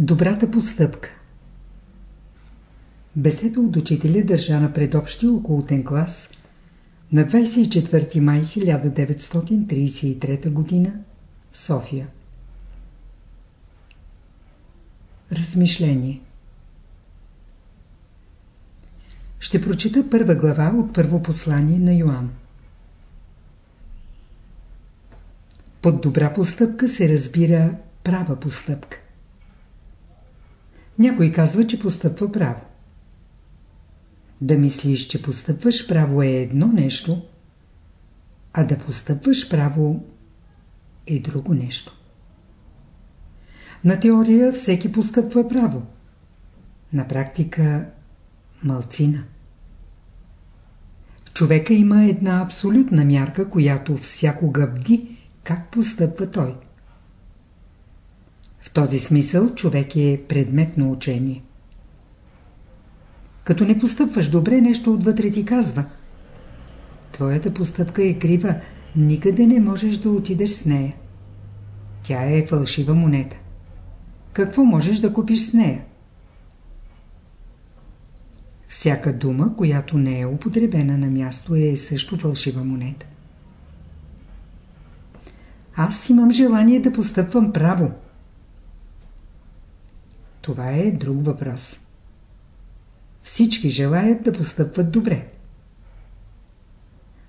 Добрата постъпка Беседа от учителя държа на предобщия околотен клас на 24 май 1933 г. София Размишление Ще прочита първа глава от първо послание на Йоанн. Под добра постъпка се разбира права постъпка. Някой казва, че постъпва право. Да мислиш, че постъпваш право е едно нещо, а да постъпваш право е друго нещо. На теория всеки постъпва право. На практика малцина. В човека има една абсолютна мярка, която всякога бди как постъпва той. В този смисъл човек е предмет на учение. Като не постъпваш добре, нещо отвътре ти казва. Твоята постъпка е крива, никъде не можеш да отидеш с нея. Тя е фалшива монета. Какво можеш да купиш с нея? Всяка дума, която не е употребена на място, е също фалшива монета. Аз имам желание да постъпвам право. Това е друг въпрос. Всички желаят да постъпват добре.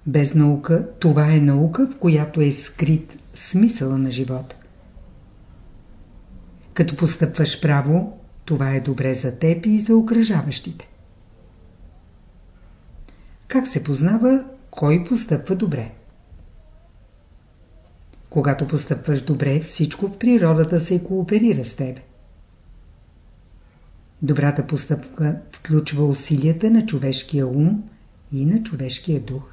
Без наука, това е наука, в която е скрит смисъла на живота. Като постъпваш право, това е добре за теб и за окръжаващите. Как се познава кой постъпва добре? Когато постъпваш добре, всичко в природата се кооперира с тебе. Добрата постъпка включва усилията на човешкия ум и на човешкия дух.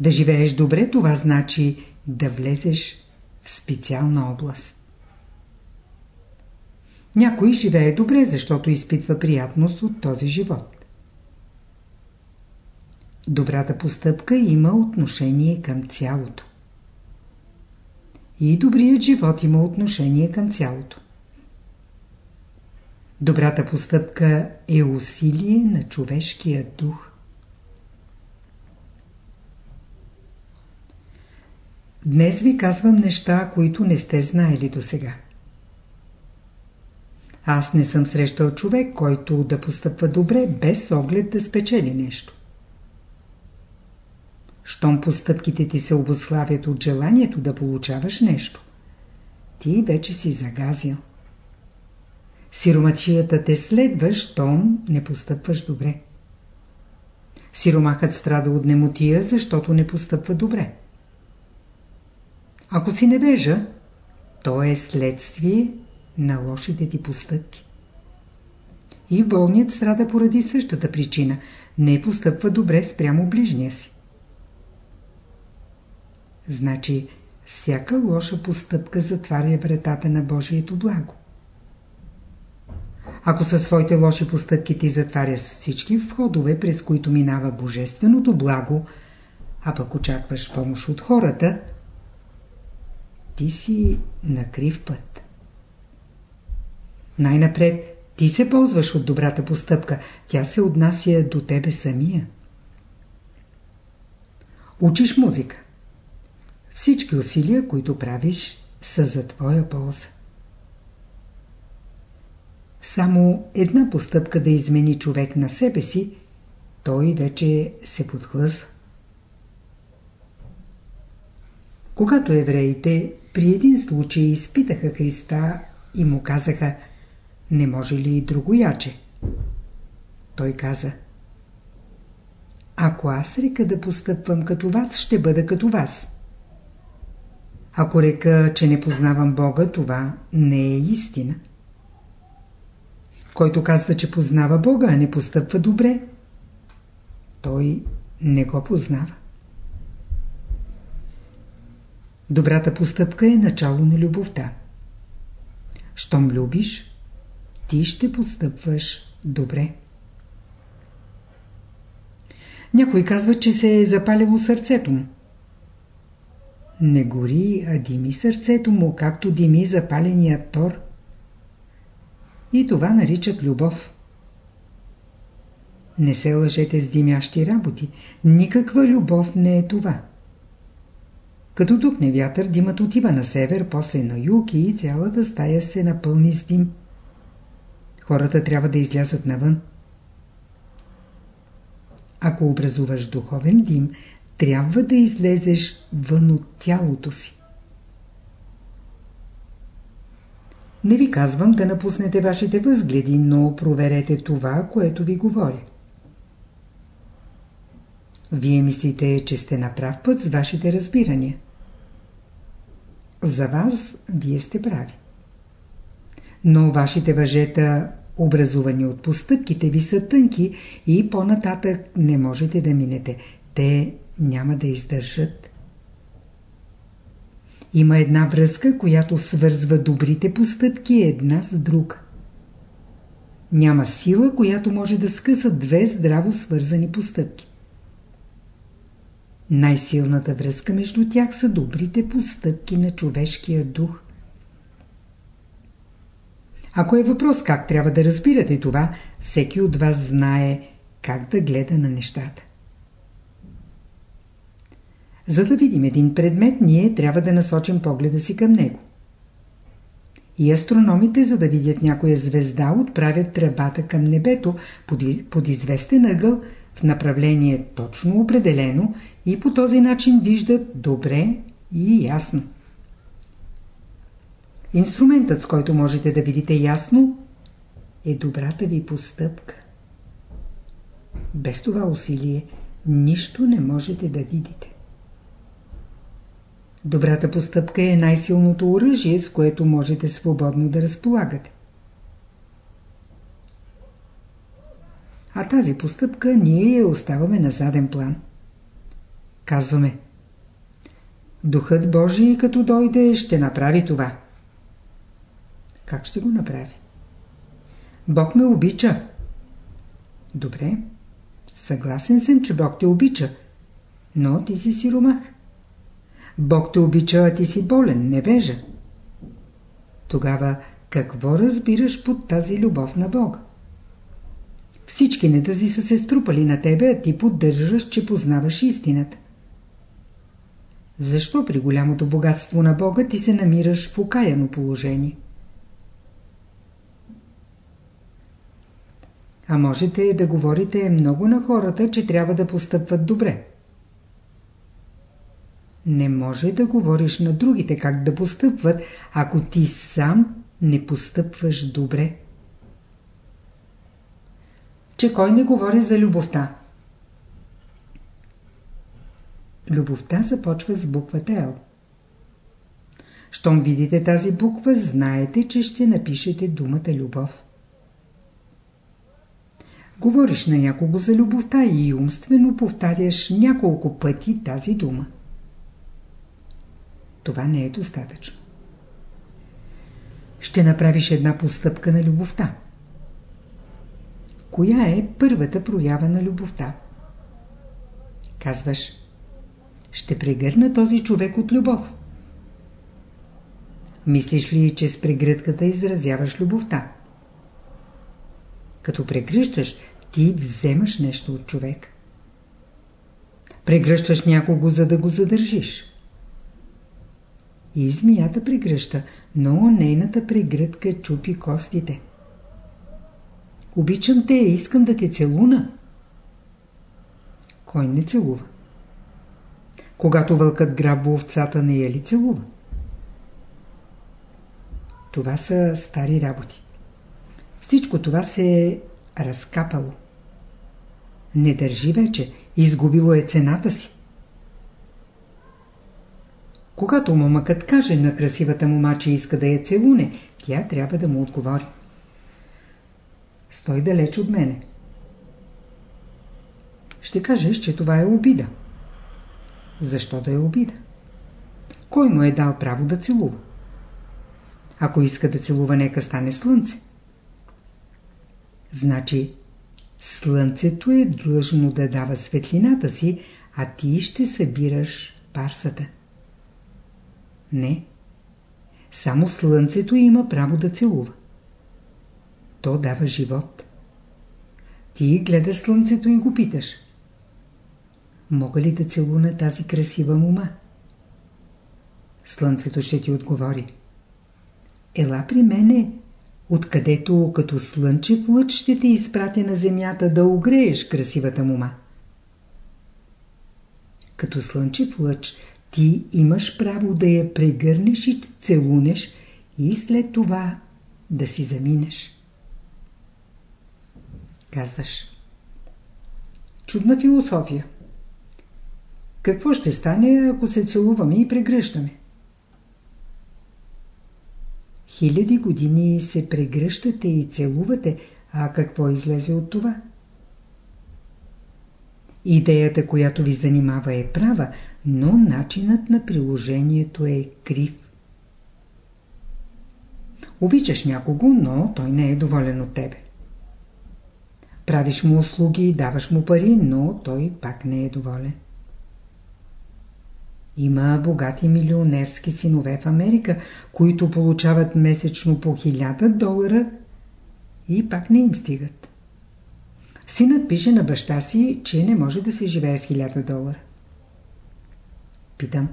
Да живееш добре, това значи да влезеш в специална област. Някой живее добре, защото изпитва приятност от този живот. Добрата постъпка има отношение към цялото. И добрият живот има отношение към цялото. Добрата постъпка е усилие на човешкия дух. Днес ви казвам неща, които не сте знаели до сега. Аз не съм срещал човек, който да постъпва добре, без оглед да спечели нещо. Щом постъпките ти се обославят от желанието да получаваш нещо, ти вече си загазил. Сиромачията те следва, щом не постъпваш добре. Сиромахът страда от немотия, защото не постъпва добре. Ако си невежа, то е следствие на лошите ти постъпки. И болният страда поради същата причина. Не постъпва добре спрямо ближния си. Значи, всяка лоша постъпка затваря вратата на Божието благо. Ако със своите лоши постъпки ти затваряш всички входове, през които минава Божественото благо, а пък очакваш помощ от хората, ти си на крив път. Най-напред ти се ползваш от добрата постъпка, тя се отнася до тебе самия. Учиш музика. Всички усилия, които правиш, са за твоя полза. Само една постъпка да измени човек на себе си, той вече се подхлъзва. Когато евреите при един случай изпитаха Христа и му казаха «Не може ли и друго яче?» Той каза «Ако аз река да постъпвам като вас, ще бъда като вас». Ако река, че не познавам Бога, това не е истина. Който казва, че познава Бога, а не постъпва добре, той не го познава. Добрата постъпка е начало на любовта. Щом любиш, ти ще постъпваш добре. Някой казва, че се е запалило сърцето му. Не гори, а дими сърцето му, както дими запаления тор. И това наричат любов. Не се лъжете с димящи работи. Никаква любов не е това. Като духне вятър, димът отива на север, после на юг и цялата стая се напълни с дим. Хората трябва да излязат навън. Ако образуваш духовен дим, трябва да излезеш вън от тялото си. Не ви казвам да напуснете вашите възгледи, но проверете това, което ви говоря. Вие мислите, че сте на прав път с вашите разбирания. За вас вие сте прави. Но вашите въжета, образувани от постъпките ви, са тънки и по-нататък не можете да минете. Те няма да издържат. Има една връзка, която свързва добрите постъпки една с друга. Няма сила, която може да скъса две здраво свързани постъпки. Най-силната връзка между тях са добрите постъпки на човешкия дух. Ако е въпрос как трябва да разбирате това, всеки от вас знае как да гледа на нещата. За да видим един предмет, ние трябва да насочим погледа си към него. И астрономите, за да видят някоя звезда, отправят тръбата към небето под, известен ъгъл в направление точно определено и по този начин виждат добре и ясно. Инструментът, с който можете да видите ясно, е добрата ви постъпка. Без това усилие нищо не можете да видите. Добрата постъпка е най-силното оръжие, с което можете свободно да разполагате. А тази постъпка ние я оставаме на заден план. Казваме Духът Божий като дойде ще направи това. Как ще го направи? Бог ме обича. Добре. Съгласен съм, че Бог те обича. Но ти си сиромах. Бог те обича, а ти си болен, невежа. Тогава какво разбираш под тази любов на Бога? Всички недъзи са се струпали на тебе, а ти поддържаш, че познаваш истината. Защо при голямото богатство на Бога ти се намираш в окаяно положение? А можете да говорите много на хората, че трябва да постъпват добре. Не може да говориш на другите как да постъпват, ако ти сам не постъпваш добре. Че кой не говори за любовта? Любовта започва с буквата Л. Щом видите тази буква, знаете, че ще напишете думата любов. Говориш на някого за любовта и умствено повтаряш няколко пъти тази дума. Това не е достатъчно. Ще направиш една постъпка на любовта. Коя е първата проява на любовта? Казваш, ще прегърна този човек от любов. Мислиш ли, че с прегръдката изразяваш любовта? Като прегръщаш, ти вземаш нещо от човек. Прегръщаш някого, за да го задържиш. И змията прегръща, но нейната прегръдка чупи костите. Обичам те, искам да те целуна. Кой не целува? Когато вълкът грабва овцата, не я ли целува? Това са стари работи. Всичко това се е разкапало. Не държи вече, изгубило е цената си. Когато момъкът каже на красивата мома, че иска да я целуне, тя трябва да му отговори. Стой далеч от мене. Ще кажеш, че това е обида. Защо да е обида? Кой му е дал право да целува? Ако иска да целува, нека стане слънце. Значи, слънцето е длъжно да дава светлината си, а ти ще събираш парсата. Не. Само слънцето има право да целува. То дава живот. Ти гледаш слънцето и го питаш. Мога ли да целуна тази красива мума? Слънцето ще ти отговори. Ела при мене, откъдето като слънчев лъч ще те изпратя на земята да огрееш красивата мума. Като слънчев лъч ти имаш право да я прегърнеш и целунеш и след това да си заминеш. Казваш. Чудна философия. Какво ще стане, ако се целуваме и прегръщаме? Хиляди години се прегръщате и целувате, а какво излезе от това? Идеята, която ви занимава е права, но начинът на приложението е крив. Обичаш някого, но той не е доволен от тебе. Правиш му услуги, даваш му пари, но той пак не е доволен. Има богати милионерски синове в Америка, които получават месечно по 1000 долара и пак не им стигат. Синът пише на баща си, че не може да се живее с 1000 долара. Питам.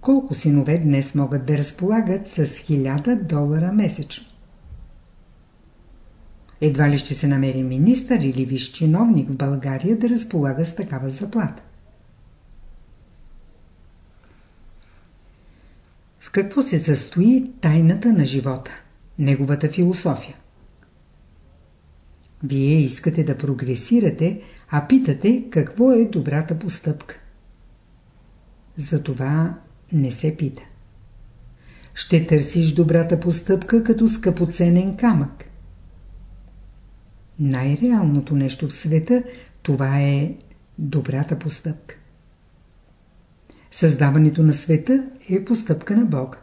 Колко синове днес могат да разполагат с 1000 долара месечно? Едва ли ще се намери министър или виш чиновник в България да разполага с такава заплата. В какво се състои тайната на живота? Неговата философия. Вие искате да прогресирате, а питате какво е добрата постъпка. Затова не се пита. Ще търсиш добрата постъпка като скъпоценен камък. Най-реалното нещо в света това е добрата постъпка. Създаването на света е постъпка на Бога.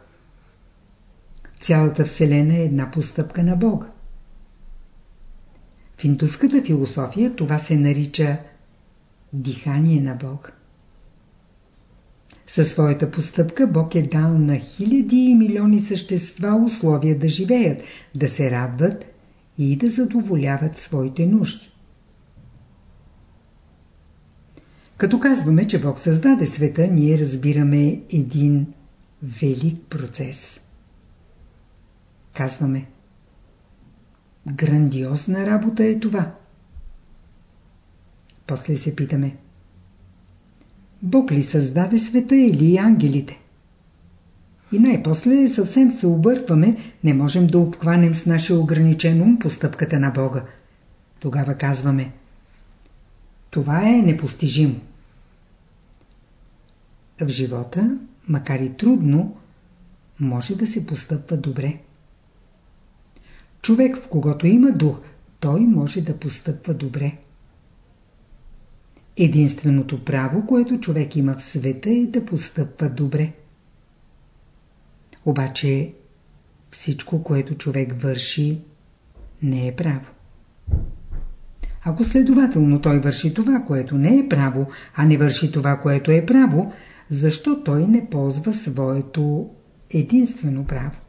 Цялата Вселена е една постъпка на Бога. В индуската философия това се нарича дихание на Бога. Със своята постъпка Бог е дал на хиляди и милиони същества условия да живеят, да се радват и да задоволяват своите нужди. Като казваме, че Бог създаде света, ние разбираме един велик процес. Казваме Грандиозна работа е това. После се питаме Бог ли създаде света или ангелите? И най-после съвсем се объркваме, не можем да обхванем с нашия ограничен ум постъпката на Бога. Тогава казваме Това е непостижимо. В живота, макар и трудно, може да се постъпва добре. Човек, в когото има дух, той може да постъпва добре. Единственото право, което човек има в света е да постъпва добре. Обаче всичко, което човек върши, не е право. Ако следователно той върши това, което не е право, а не върши това, което е право, защо той не ползва своето единствено право?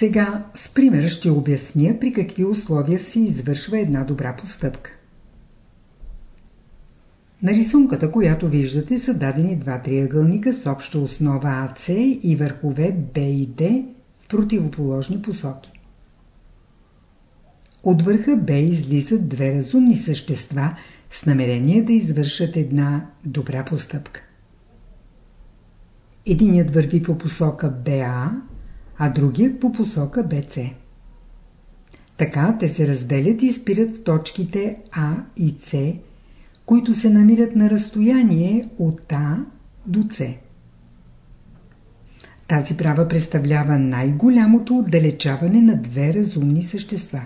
Сега с пример ще обясня при какви условия се извършва една добра постъпка. На рисунката, която виждате, са дадени два триъгълника с обща основа АЦ и върхове Б и Д в противоположни посоки. От върха Б излизат две разумни същества с намерение да извършат една добра постъпка. Единият върви по посока БА, а другият по посока БЦ. Така те се разделят и спират в точките А и С, които се намират на разстояние от А до С. Тази права представлява най-голямото отдалечаване на две разумни същества.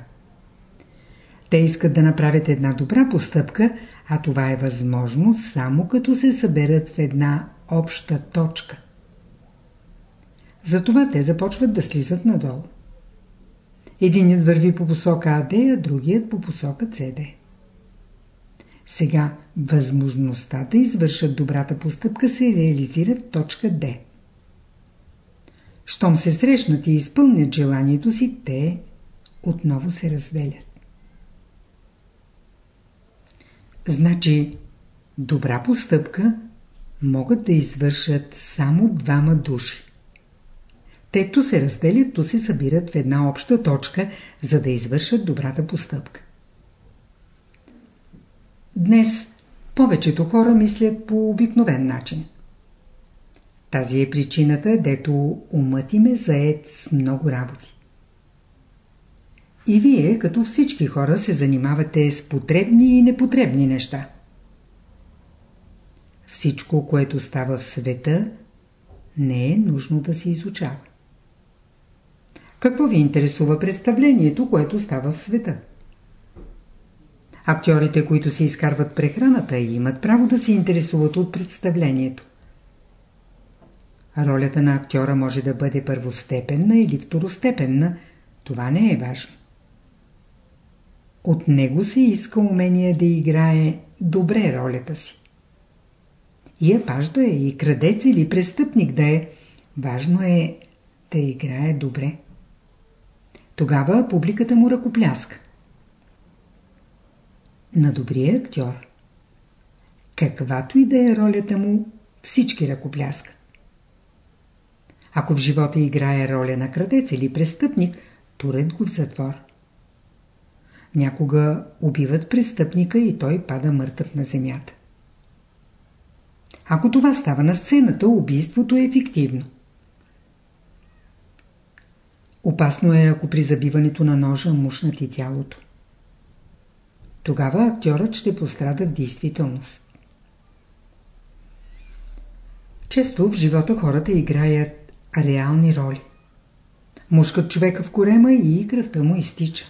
Те искат да направят една добра постъпка, а това е възможно само като се съберат в една обща точка. Затова те започват да слизат надолу. Единият върви по посока АД, а другият по посока СД. Сега възможността да извършат добрата постъпка се реализира в точка Д. щом се срещнат и изпълнят желанието си, те отново се разделят. Значи, добра постъпка могат да извършат само двама души. Те то се разделят, то се събират в една обща точка, за да извършат добрата постъпка. Днес повечето хора мислят по обикновен начин. Тази е причината, дето умът им е заед с много работи. И вие, като всички хора, се занимавате с потребни и непотребни неща. Всичко, което става в света, не е нужно да се изучава. Какво ви интересува представлението, което става в света? Актьорите, които се изкарват прехраната, имат право да се интересуват от представлението. Ролята на актьора може да бъде първостепенна или второстепенна. Това не е важно. От него се иска умение да играе добре ролята си. И е паш да е, и крадец или престъпник да е, важно е да играе добре. Тогава публиката му ръкопляска. На добрия актьор, каквато и да е ролята му, всички ръкопляскат. Ако в живота играе роля на крадец или престъпник, турят го в затвор. Някога убиват престъпника и той пада мъртъв на земята. Ако това става на сцената, убийството е ефективно. Опасно е, ако при забиването на ножа мушнат и тялото. Тогава актьорът ще пострада в действителност. Често в живота хората играят реални роли. Мушкат човека в корема и кръвта му изтича.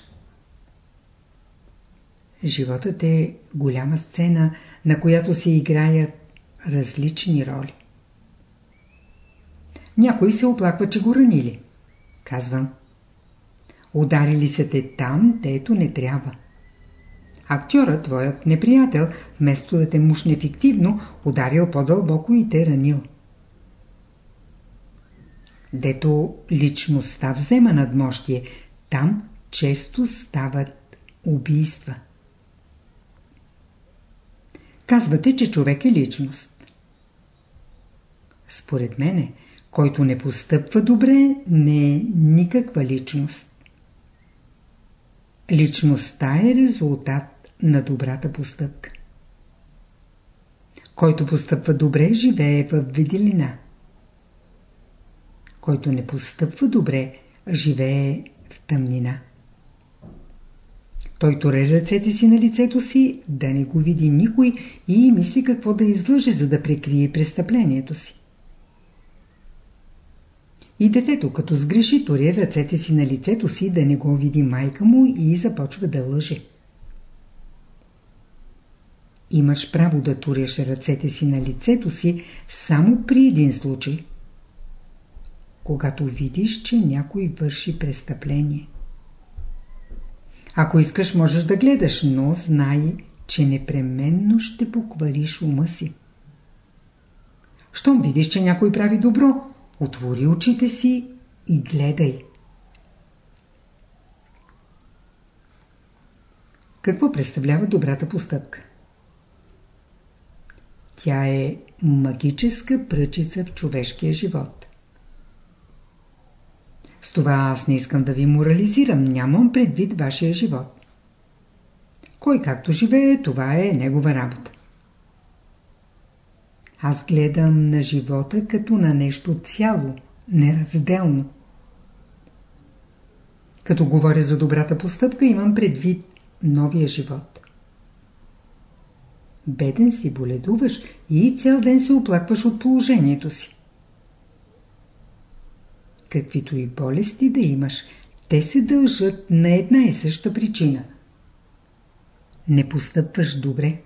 Животът е голяма сцена, на която се играят различни роли. Някой се оплаква, че го ранили. Казвам. Ударили се те там, дето не трябва. Актьорът, твоят неприятел, вместо да те мушне фиктивно, ударил по-дълбоко и те ранил. Дето личността взема надмощие, там често стават убийства. Казвате, че човек е личност. Според мене, който не постъпва добре, не е никаква личност. Личността е резултат на добрата постъпка. Който постъпва добре, живее в виделина. Който не постъпва добре, живее в тъмнина. Той торе ръцете си на лицето си, да не го види никой и мисли какво да излъже, за да прикрие престъплението си. И детето, като сгреши, тори ръцете си на лицето си, да не го види майка му и започва да лъже. Имаш право да туреш ръцете си на лицето си само при един случай. Когато видиш, че някой върши престъпление. Ако искаш, можеш да гледаш, но знай, че непременно ще поквариш ума си. Щом видиш, че някой прави добро, отвори очите си и гледай. Какво представлява добрата постъпка? Тя е магическа пръчица в човешкия живот. С това аз не искам да ви морализирам, нямам предвид вашия живот. Кой както живее, това е негова работа. Аз гледам на живота като на нещо цяло, неразделно. Като говоря за добрата постъпка, имам предвид новия живот. Беден си, боледуваш и цял ден се оплакваш от положението си. Каквито и болести да имаш, те се дължат на една и съща причина. Не постъпваш добре.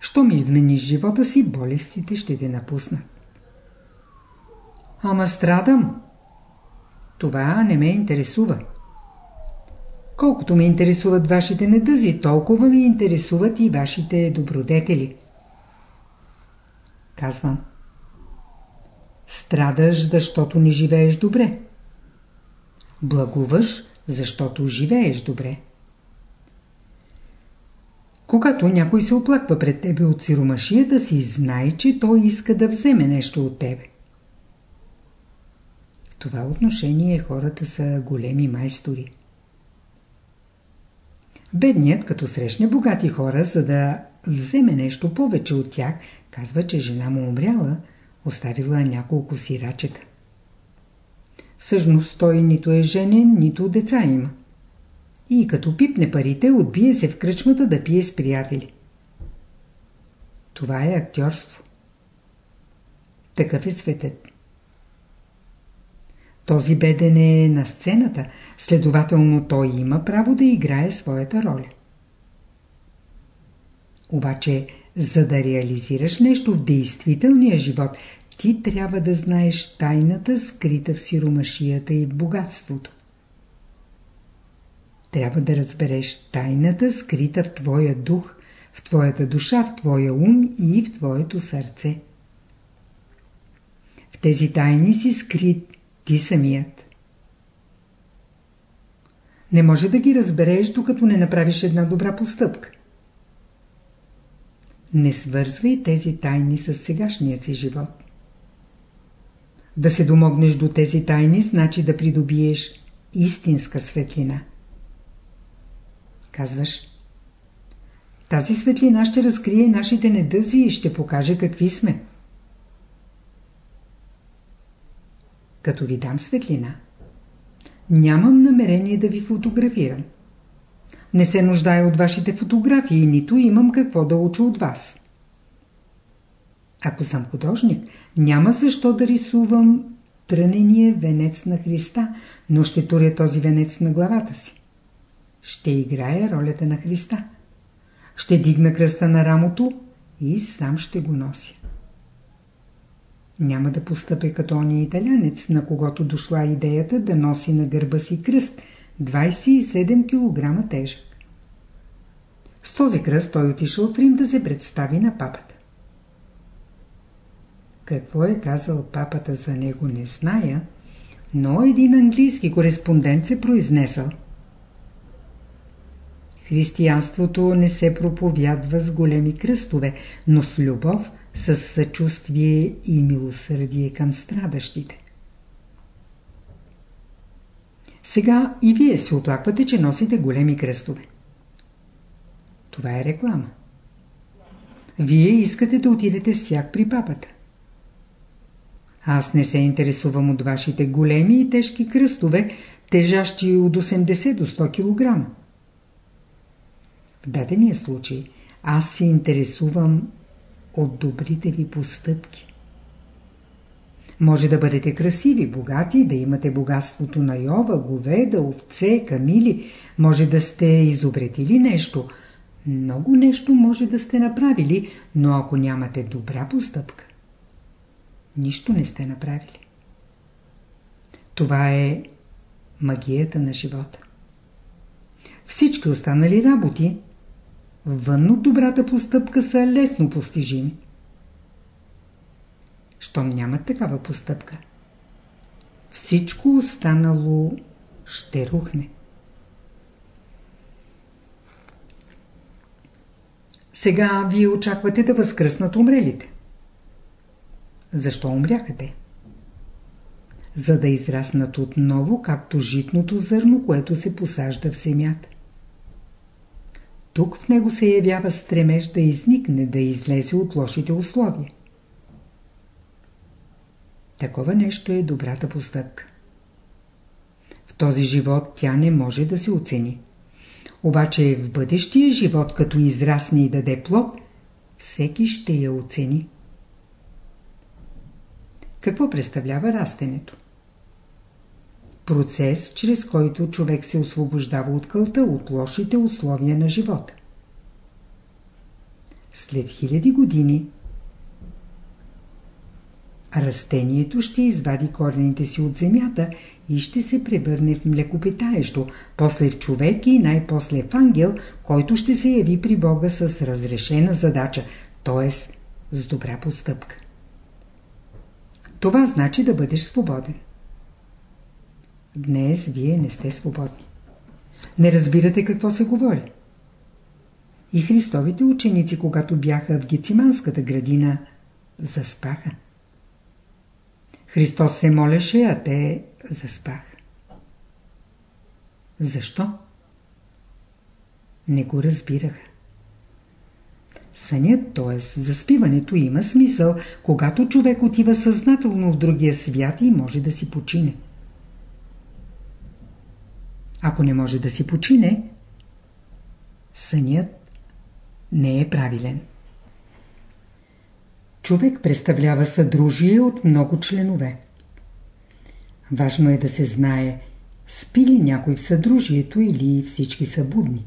Щом измениш живота си, болестите ще те напуснат. Ама страдам. Това не ме интересува. Колкото ме интересуват вашите недъзи, толкова ми интересуват и вашите добродетели. Казвам. Страдаш, защото не живееш добре. Благуваш, защото живееш добре. Когато някой се оплаква пред тебе от сиромашията си, знай, че той иска да вземе нещо от тебе. В това отношение хората са големи майстори. Бедният, като срещне богати хора, за да вземе нещо повече от тях, казва, че жена му умряла, оставила няколко сирачета. Всъщност той нито е женен, нито деца има. И като пипне парите, отбие се в кръчмата да пие с приятели. Това е актьорство. Такъв е светът. Този беден е на сцената, следователно той има право да играе своята роля. Обаче, за да реализираш нещо в действителния живот, ти трябва да знаеш тайната, скрита в сиромашията и богатството. Трябва да разбереш тайната, скрита в твоя дух, в твоята душа, в твоя ум и в твоето сърце. В тези тайни си скрит ти самият. Не може да ги разбереш, докато не направиш една добра постъпка. Не свързвай тези тайни с сегашния си живот. Да се домогнеш до тези тайни, значи да придобиеш истинска светлина. Казваш, тази светлина ще разкрие нашите недъзи и ще покаже какви сме. Като ви дам светлина, нямам намерение да ви фотографирам. Не се нуждая от вашите фотографии, нито имам какво да уча от вас. Ако съм художник, няма защо да рисувам трънения венец на Христа, но ще туря този венец на главата си. Ще играя ролята на Христа. Ще дигна кръста на рамото и сам ще го нося. Няма да постъпя като ония италянец, на когото дошла идеята да носи на гърба си кръст, 27 кг тежък. С този кръст той отишъл в Рим да се представи на папата. Какво е казал папата за него не зная, но един английски кореспондент се произнесъл. Християнството не се проповядва с големи кръстове, но с любов, с съчувствие и милосърдие към страдащите. Сега и вие се оплаквате, че носите големи кръстове. Това е реклама. Вие искате да отидете с тях при папата. Аз не се интересувам от вашите големи и тежки кръстове, тежащи от 80 до 100 кг. В дадения случай аз се интересувам от добрите ви постъпки. Може да бъдете красиви, богати, да имате богатството на Йова, говеда, овце, камили, може да сте изобретили нещо. Много нещо може да сте направили, но ако нямате добра постъпка, нищо не сте направили. Това е магията на живота. Всички останали работи, вън от добрата постъпка, са лесно постижими. Щом нямат такава постъпка, всичко останало ще рухне. Сега вие очаквате да възкръснат умрелите. Защо умряха те? За да израснат отново, както житното зърно, което се посажда в земята. Тук в него се явява стремеж да изникне, да излезе от лошите условия. Такова нещо е добрата постъпка. В този живот тя не може да се оцени. Обаче в бъдещия живот, като израсне и даде плод, всеки ще я оцени. Какво представлява растенето? Процес, чрез който човек се освобождава от кълта, от лошите условия на живота. След хиляди години растението ще извади корените си от земята и ще се превърне в млекопитаещо, после в човек и най-после в ангел, който ще се яви при Бога с разрешена задача, т.е. с добра постъпка. Това значи да бъдеш свободен. Днес вие не сте свободни. Не разбирате какво се говори. И Христовите ученици, когато бяха в Гециманската градина, заспаха. Христос се молеше, а те заспаха. Защо? Не го разбираха. Сънят, т.е. заспиването има смисъл, когато човек отива съзнателно в другия свят и може да си почине. Ако не може да си почине, сънят не е правилен. Човек представлява съдружие от много членове. Важно е да се знае, спи ли някой в съдружието или всички са будни.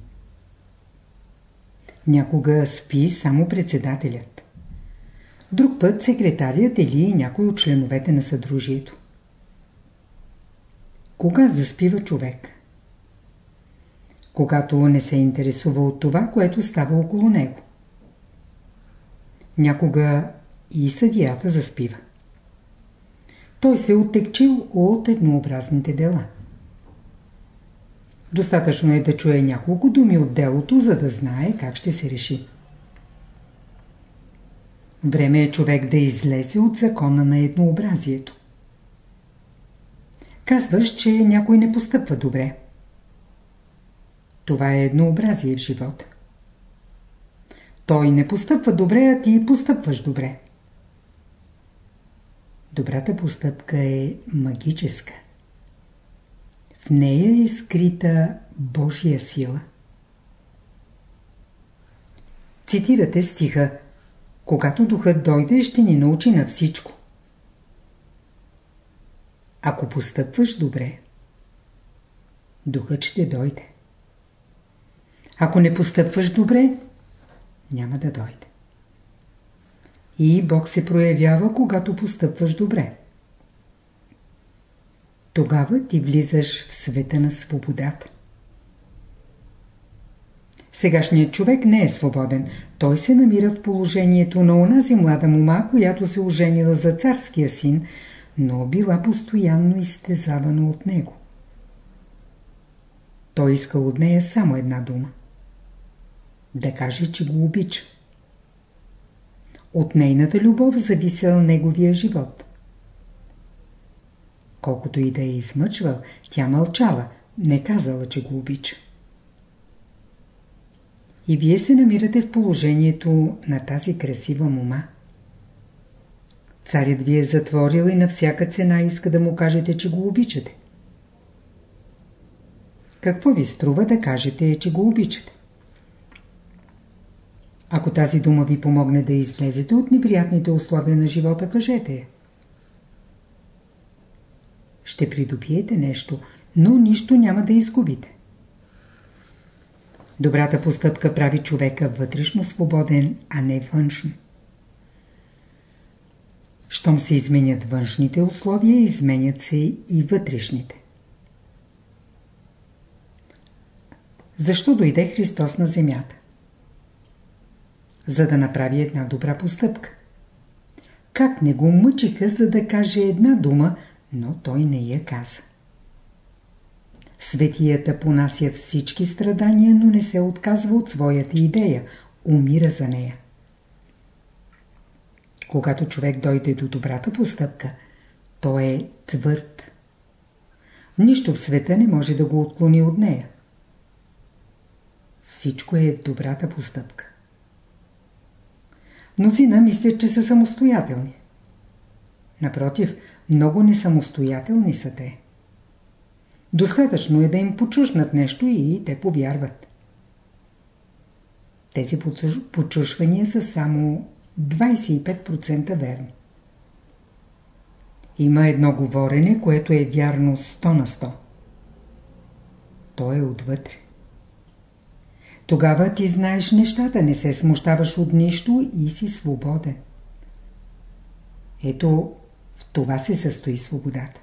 Някога спи само председателят. Друг път секретарият или някой от членовете на съдружието. Кога заспива човек? Когато не се интересува от това, което става около него. Някога и съдията заспива. Той се оттекчил от еднообразните дела. Достатъчно е да чуе няколко думи от делото, за да знае как ще се реши. Време е човек да излезе от закона на еднообразието. Казваш, че някой не постъпва добре. Това е еднообразие в живота. Той не постъпва добре, а ти постъпваш добре. Добрата постъпка е магическа. В нея е скрита Божия сила. Цитирате стиха Когато духът дойде, ще ни научи на всичко. Ако постъпваш добре, духът ще дойде. Ако не постъпваш добре, няма да дойде. И Бог се проявява, когато постъпваш добре. Тогава ти влизаш в света на свободата. Сегашният човек не е свободен. Той се намира в положението на онази млада мума, която се оженила за царския син, но била постоянно изтезавана от него. Той искал от нея само една дума. Да каже, че го обича. От нейната любов зависел неговия живот. Колкото и да е измъчвал, тя мълчала, не казала, че го обича. И вие се намирате в положението на тази красива мума. Царят ви е затворил и на всяка цена иска да му кажете, че го обичате. Какво ви струва да кажете, че го обичате? Ако тази дума ви помогне да излезете от неприятните условия на живота, кажете я. Ще придобиете нещо, но нищо няма да изгубите. Добрата постъпка прави човека вътрешно свободен, а не външно. Щом се изменят външните условия, изменят се и вътрешните. Защо дойде Христос на земята? За да направи една добра постъпка. Как не го мъчиха, за да каже една дума, но той не я каза. Светията понася всички страдания, но не се отказва от своята идея, умира за нея. Когато човек дойде до добрата постъпка, той е твърд. Нищо в света не може да го отклони от нея. Всичко е в добрата постъпка. Мнозина мислят, че са самостоятелни. Напротив, много несамостоятелни са те. Достатъчно е да им почушнат нещо и те повярват. Тези почушвания са само 25% верни. Има едно говорене, което е вярно 100 на 100. То е отвътре. Тогава ти знаеш нещата, не се смущаваш от нищо и си свободен. Ето, в това се състои свободата.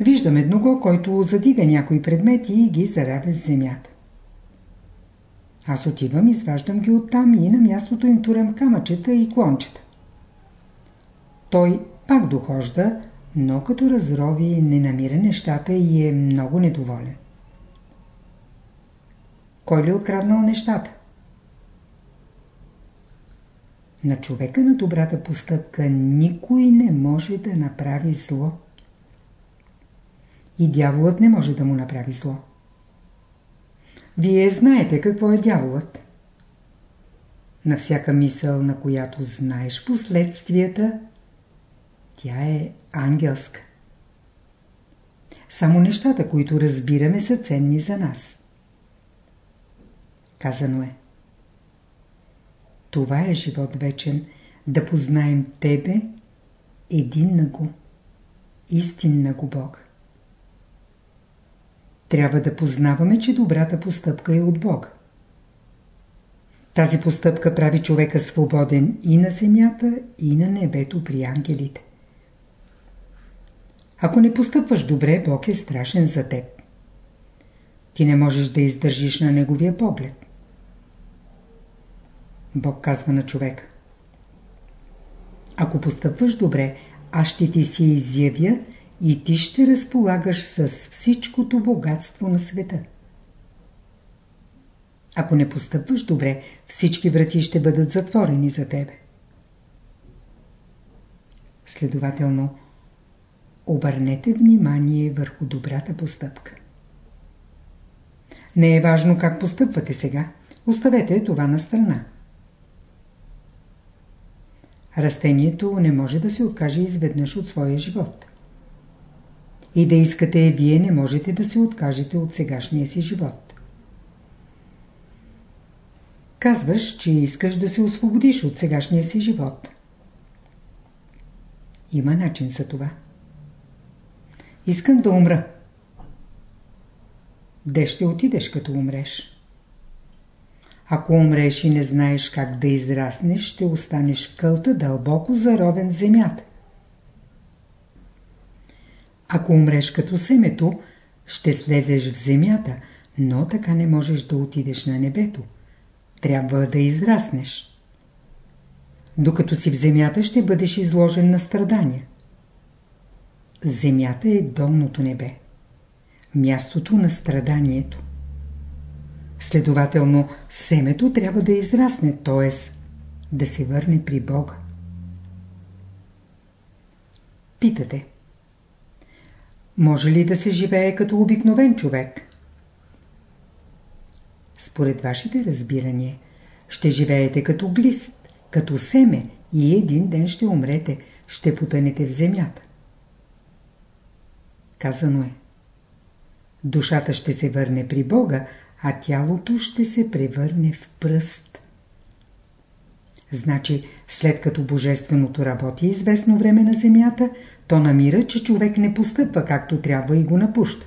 Виждам едного, който задига някои предмети и ги заравя в земята. Аз отивам, изваждам ги оттам и на мястото им турям камъчета и клончета. Той пак дохожда, но като разрови не намира нещата и е много недоволен. Кой ли е откраднал нещата? На човека на добрата постъпка никой не може да направи зло. И дяволът не може да му направи зло. Вие знаете какво е дяволът. На всяка мисъл, на която знаеш последствията, тя е ангелска. Само нещата, които разбираме, са ценни за нас. Казано е. Това е живот вечен, да познаем Тебе, един на го, истинна го Бог. Трябва да познаваме, че добрата постъпка е от Бога. Тази постъпка прави човека свободен и на земята, и на небето при ангелите. Ако не постъпваш добре, Бог е страшен за теб. Ти не можеш да издържиш на Неговия поглед. Бог казва на човека. Ако постъпваш добре, аз ще ти се изявя и ти ще разполагаш с всичкото богатство на света. Ако не постъпваш добре, всички врати ще бъдат затворени за тебе. Следователно, обърнете внимание върху добрата постъпка. Не е важно как постъпвате сега. Оставете това на страна. Растението не може да се откаже изведнъж от своя живот. И да искате, вие не можете да се откажете от сегашния си живот. Казваш, че искаш да се освободиш от сегашния си живот. Има начин за това. Искам да умра. Де ще отидеш като умреш? Ако умреш и не знаеш как да израснеш, ще останеш в кълта дълбоко заровен в земята. Ако умреш като семето, ще слезеш в земята, но така не можеш да отидеш на небето. Трябва да израснеш. Докато си в земята, ще бъдеш изложен на страдания. Земята е долното небе. Мястото на страданието. Следователно, семето трябва да израсне, т.е. да се върне при Бога. Питате. Може ли да се живее като обикновен човек? Според вашите разбирания, ще живеете като глист, като семе и един ден ще умрете, ще потънете в земята. Казано е. Душата ще се върне при Бога, а тялото ще се превърне в пръст. Значи, след като Божественото работи известно време на земята, то намира, че човек не постъпва както трябва и го напуща.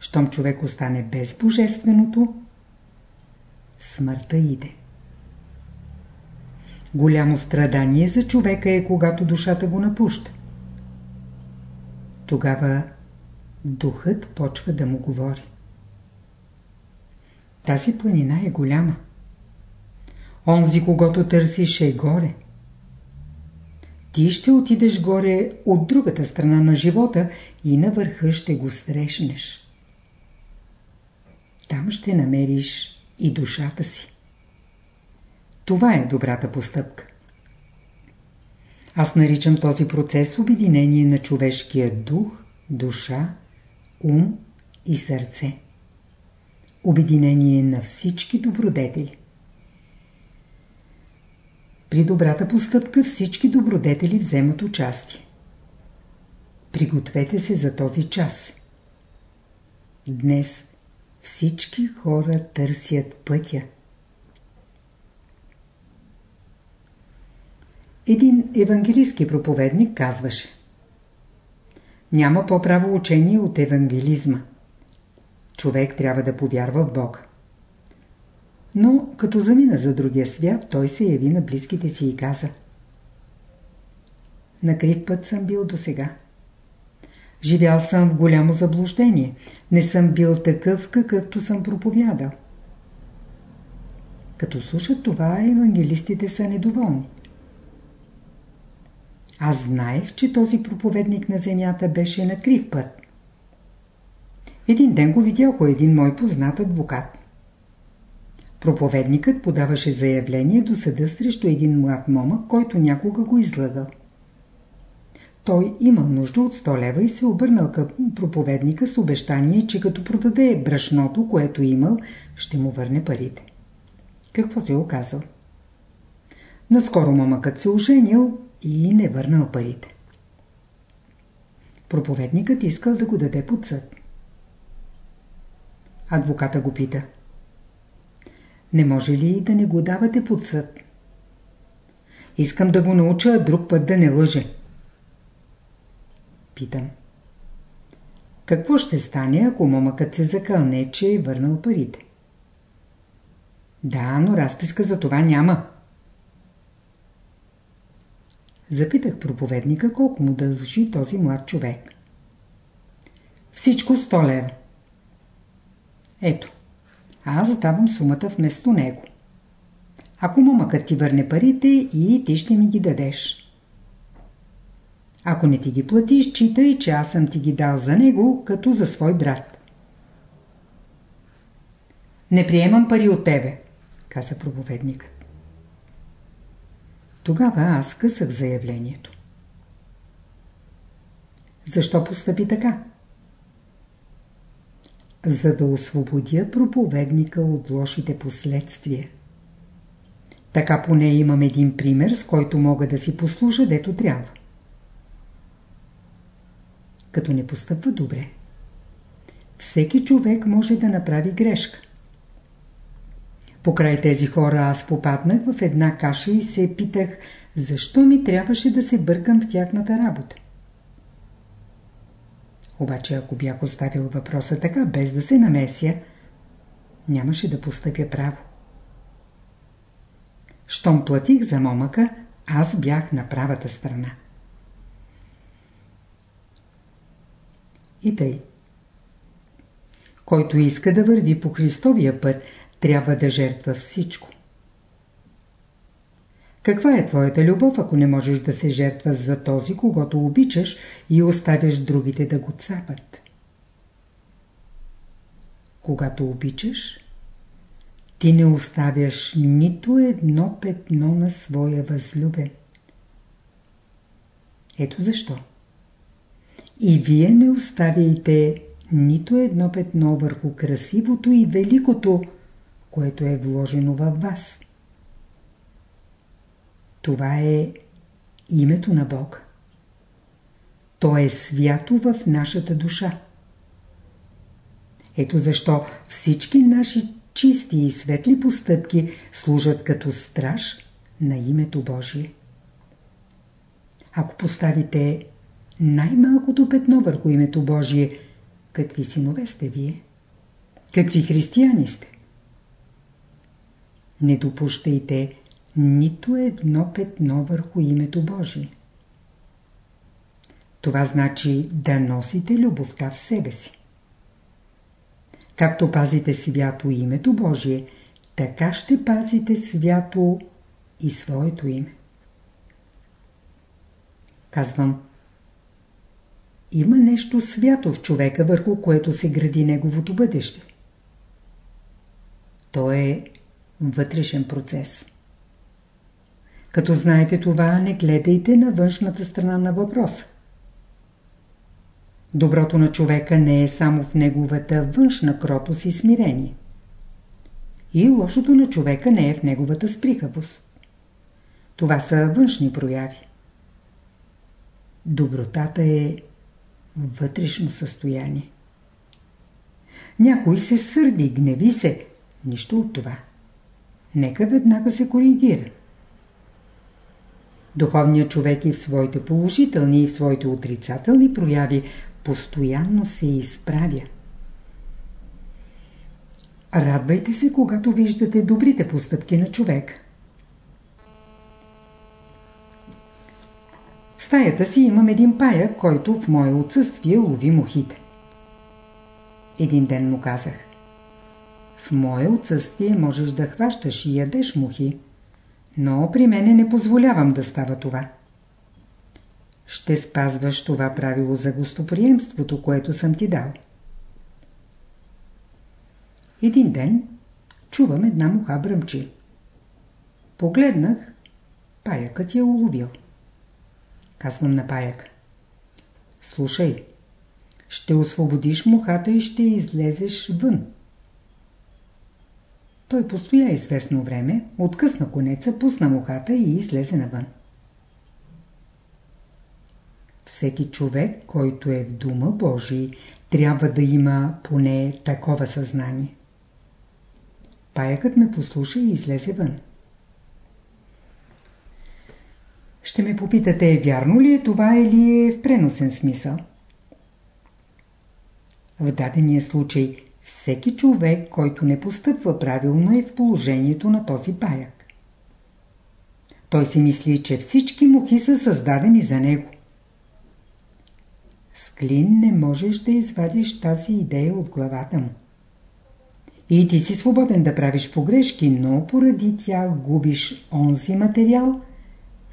Щом човек остане без Божественото, смъртта иде. Голямо страдание за човека е, когато душата го напуща. Тогава духът почва да му говори. Тази планина е голяма. Онзи, когато търсиш, е горе. Ти ще отидеш горе от другата страна на живота и на върха ще го срещнеш. Там ще намериш и душата си. Това е добрата постъпка. Аз наричам този процес обединение на човешкия дух, душа, ум и сърце обединение на всички добродетели. При добрата постъпка всички добродетели вземат участие. Пригответе се за този час. Днес всички хора търсят пътя. Един евангелистски проповедник казваше Няма по-право учение от евангелизма човек трябва да повярва в Бог. Но като замина за другия свят, той се яви на близките си и каза На крив път съм бил до сега. Живял съм в голямо заблуждение. Не съм бил такъв, какъвто съм проповядал. Като слушат това, евангелистите са недоволни. Аз знаех, че този проповедник на земята беше на крив път. Един ден го видях един мой познат адвокат. Проповедникът подаваше заявление до съда срещу един млад момък, който някога го излъгал. Той имал нужда от 100 лева и се обърнал към проповедника с обещание, че като продаде брашното, което имал, ще му върне парите. Какво се оказал? Наскоро момъкът се оженил и не върнал парите. Проповедникът искал да го даде под съд. Адвоката го пита. Не може ли да не го давате под съд? Искам да го науча, друг път да не лъже. Питам. Какво ще стане, ако момъкът се закълне, че е върнал парите? Да, но разписка за това няма. Запитах проповедника колко му дължи този млад човек. Всичко 100 лева. Ето, аз давам сумата вместо него. Ако момъкът ти върне парите и ти ще ми ги дадеш. Ако не ти ги платиш, читай, че аз съм ти ги дал за него, като за свой брат. Не приемам пари от тебе, каза проповедникът. Тогава аз късах заявлението. Защо постъпи така? За да освободя проповедника от лошите последствия. Така поне имам един пример, с който мога да си послужа, дето трябва. Като не постъпва добре. Всеки човек може да направи грешка. Покрай тези хора аз попаднах в една каша и се питах, защо ми трябваше да се бъркам в тяхната работа. Обаче ако бях оставил въпроса така, без да се намеся, нямаше да постъпя право. Щом платих за момъка, аз бях на правата страна. И тъй. Който иска да върви по Христовия път, трябва да жертва всичко. Каква е твоята любов, ако не можеш да се жертваш за този, когато обичаш и оставяш другите да го цапат? Когато обичаш, ти не оставяш нито едно петно на своя възлюбен. Ето защо. И вие не оставяйте нито едно петно върху красивото и великото, което е вложено във вас. Това е името на Бог. То е свято в нашата душа. Ето защо всички наши чисти и светли постъпки служат като страж на името Божие. Ако поставите най-малкото петно върху името Божие, какви синове сте вие? Какви християни сте? Не допущайте нито едно петно върху името Божие. Това значи да носите любовта в себе си. Както пазите свято името Божие, така ще пазите свято и своето име. Казвам, има нещо свято в човека, върху което се гради неговото бъдеще. То е вътрешен процес. Като знаете това, не гледайте на външната страна на въпроса. Доброто на човека не е само в неговата външна кротост и смирение. И лошото на човека не е в неговата сприхавост. Това са външни прояви. Добротата е вътрешно състояние. Някой се сърди, гневи се. Нищо от това. Нека веднага се коригира. Духовният човек и в своите положителни и в своите отрицателни прояви постоянно се изправя. Радвайте се, когато виждате добрите постъпки на човек. В стаята си имам един пая, който в мое отсъствие лови мухите. Един ден му казах. В мое отсъствие можеш да хващаш и ядеш мухи, но при мене не позволявам да става това. ще спазваш това правило за гостоприемството, което съм ти дал. Един ден чувам една муха бръмчи. Погледнах, паякът я уловил. Казвам на паяк. Слушай, ще освободиш мухата и ще излезеш вън. Той постоя известно време, откъсна конеца, пусна мухата и излезе навън. Всеки човек, който е в дума Божий, трябва да има поне такова съзнание. Паякът ме послуша и излезе вън. Ще ме попитате, вярно ли е това или е в преносен смисъл? В дадения случай всеки човек, който не постъпва правилно е в положението на този паяк. Той си мисли, че всички мухи са създадени за него. С клин не можеш да извадиш тази идея от главата му. И ти си свободен да правиш погрешки, но поради тях губиш онзи материал,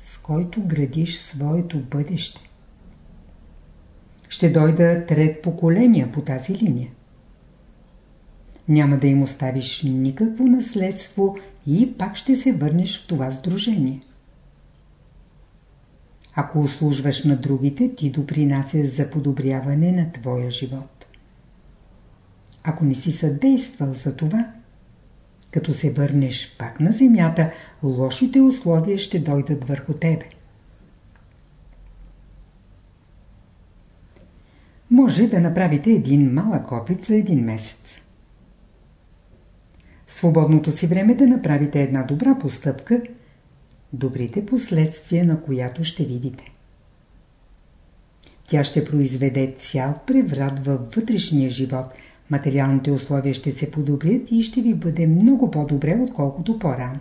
с който градиш своето бъдеще. Ще дойда трет поколения по тази линия. Няма да им оставиш никакво наследство и пак ще се върнеш в това сдружение. Ако услужваш на другите, ти допринасяш за подобряване на твоя живот. Ако не си съдействал за това, като се върнеш пак на земята, лошите условия ще дойдат върху тебе. Може да направите един малък опит за един месец. Свободното си време да направите една добра постъпка, добрите последствия на която ще видите. Тя ще произведе цял преврат във вътрешния живот – материалните условия ще се подобрят и ще ви бъде много по-добре, отколкото по-рано.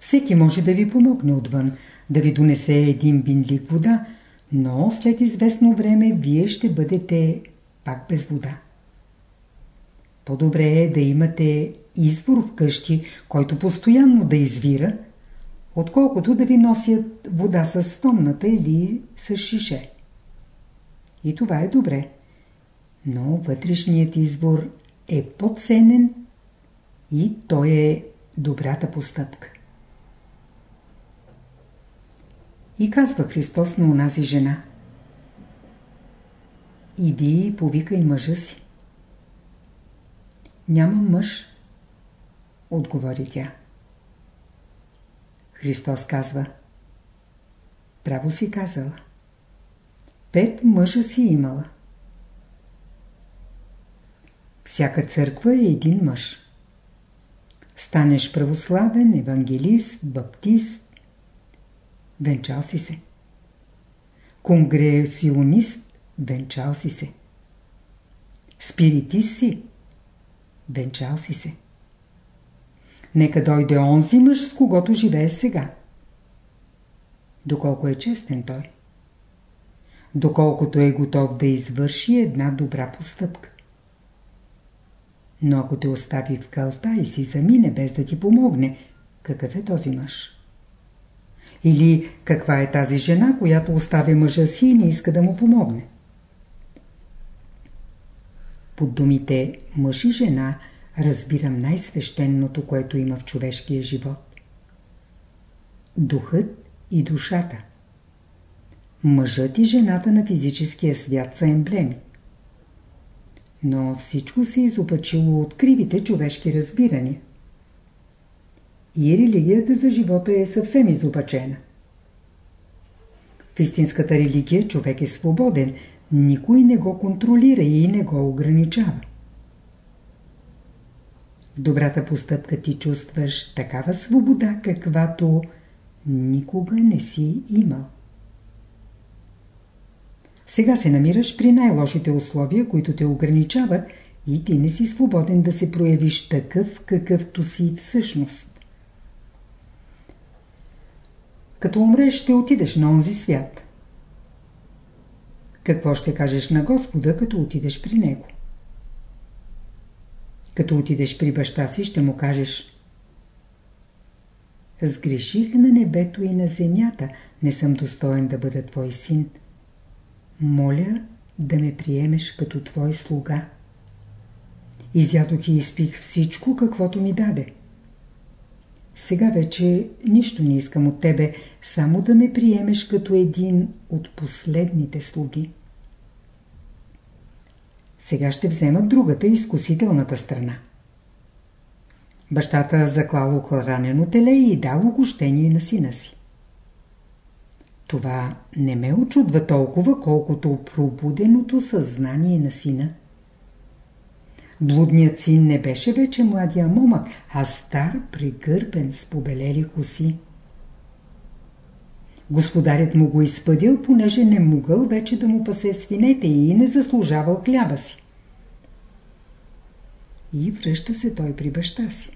Всеки може да ви помогне отвън, да ви донесе един бинлик вода, но след известно време вие ще бъдете пак без вода. По-добре е да имате извор вкъщи, който постоянно да извира, отколкото да ви носят вода с стомната или с шише. И това е добре но вътрешният извор е по-ценен и той е добрата постъпка. И казва Христос на унази жена. Иди и повикай мъжа си. Няма мъж, отговори тя. Христос казва. Право си казала. Пет мъжа си имала. Всяка църква е един мъж. Станеш православен, евангелист, баптист. Венчал си се. Конгресионист, венчал си се. Спиритист си, венчал си се. Нека дойде онзи мъж, с когото живееш сега. Доколко е честен той. Доколкото е готов да извърши една добра постъпка. Но ако те остави в кълта и си замине без да ти помогне, какъв е този мъж? Или каква е тази жена, която остави мъжа си и не иска да му помогне? Под думите мъж и жена разбирам най-свещеното, което има в човешкия живот. Духът и душата. Мъжът и жената на физическия свят са емблеми. Но всичко се изопачило от кривите човешки разбирания. И религията за живота е съвсем изопачена. В истинската религия човек е свободен, никой не го контролира и не го ограничава. В добрата постъпка ти чувстваш такава свобода, каквато никога не си имал. Сега се намираш при най-лошите условия, които те ограничават и ти не си свободен да се проявиш такъв, какъвто си всъщност. Като умреш, ще отидеш на онзи свят. Какво ще кажеш на Господа, като отидеш при Него? Като отидеш при баща си, ще му кажеш Сгреших на небето и на земята, не съм достоен да бъда твой син. Моля да ме приемеш като твой слуга. Изядох и изпих всичко, каквото ми даде. Сега вече нищо не искам от тебе, само да ме приемеш като един от последните слуги. Сега ще взема другата изкусителната страна. Бащата заклал ранено теле и дал огощение на сина си. Това не ме очудва толкова, колкото пробуденото съзнание на сина. Блудният син не беше вече младия момък, а стар, пригърбен с побелели коси. Господарят му го изпъдил, понеже не могъл вече да му пасе свинете и не заслужавал хляба си. И връща се той при баща си.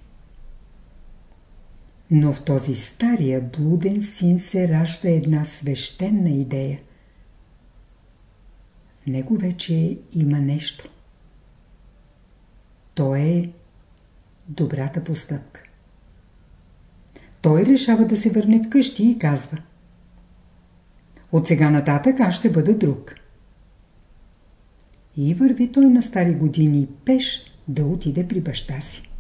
Но в този стария блуден син се ражда една свещена идея. В него вече има нещо. То е добрата постъпка. Той решава да се върне вкъщи и казва От сега нататък аз ще бъда друг. И върви той на стари години пеш да отиде при баща си.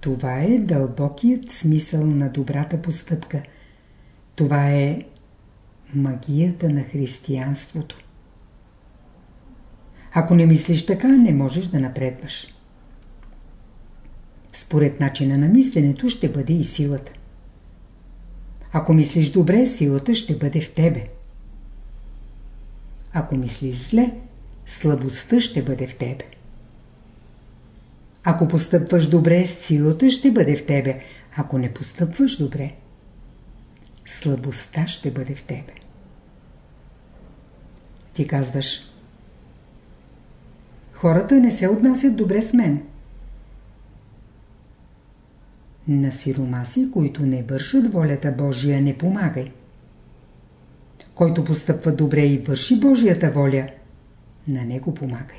Това е дълбокият смисъл на добрата постъпка. Това е магията на християнството. Ако не мислиш така, не можеш да напредваш. Според начина на мисленето ще бъде и силата. Ако мислиш добре, силата ще бъде в тебе. Ако мислиш зле, слабостта ще бъде в тебе. Ако постъпваш добре, силата ще бъде в тебе. Ако не постъпваш добре, слабостта ще бъде в тебе. Ти казваш, хората не се отнасят добре с мен. На сиромаси, които не вършат волята Божия, не помагай. Който постъпва добре и върши Божията воля, на него помагай.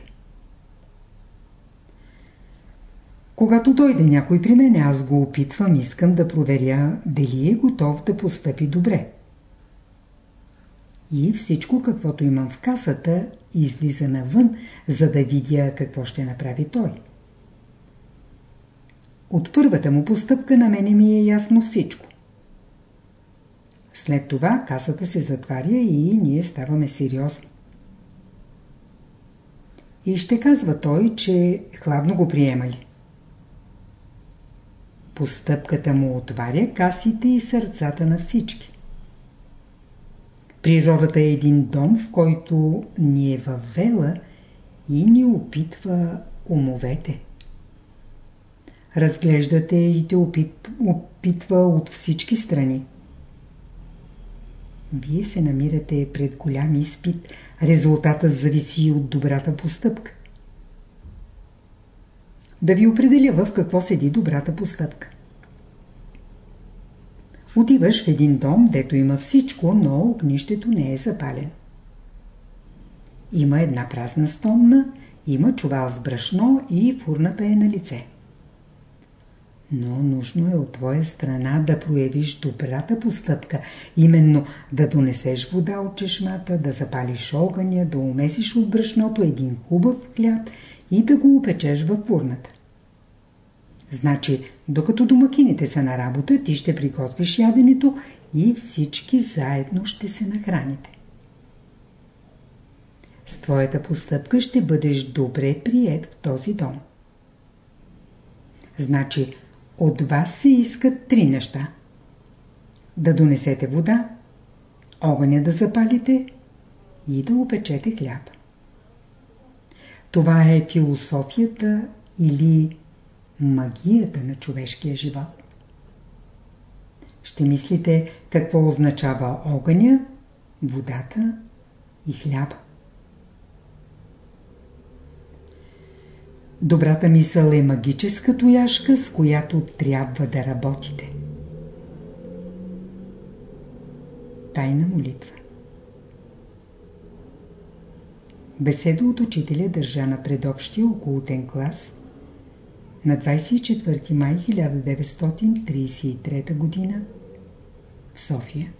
Когато дойде някой при мен, аз го опитвам, искам да проверя дали е готов да постъпи добре. И всичко, каквото имам в касата, излиза навън, за да видя какво ще направи той. От първата му постъпка на мене ми е ясно всичко. След това касата се затваря и ние ставаме сериозни. И ще казва той, че хладно го приемали. Постъпката му отваря касите и сърцата на всички. Природата е един дом, в който ни е въвела и ни опитва умовете. Разглеждате и те опитва от всички страни. Вие се намирате пред голям изпит. Резултатът зависи от добрата постъпка. Да ви определя в какво седи добрата постъпка. Отиваш в един дом, дето има всичко, но огнището не е запален. Има една празна стомна, има чувал с брашно и фурната е на лице. Но нужно е от твоя страна да проявиш добрата постъпка, именно да донесеш вода от чешмата, да запалиш огъня, да умесиш от брашното един хубав хляб и да го опечеш във фурната. Значи, докато домакините са на работа, ти ще приготвиш яденето и всички заедно ще се нахраните. С твоята постъпка ще бъдеш добре прият в този дом. Значи, от вас се искат три неща. Да донесете вода, огъня да запалите и да опечете хляб. Това е философията или магията на човешкия живот. Ще мислите какво означава огъня, водата и хляба. Добрата мисъл е магическа тояшка, с която трябва да работите. Тайна молитва Беседа от учителя държа на предобщия околотен клас на 24 май 1933 г. София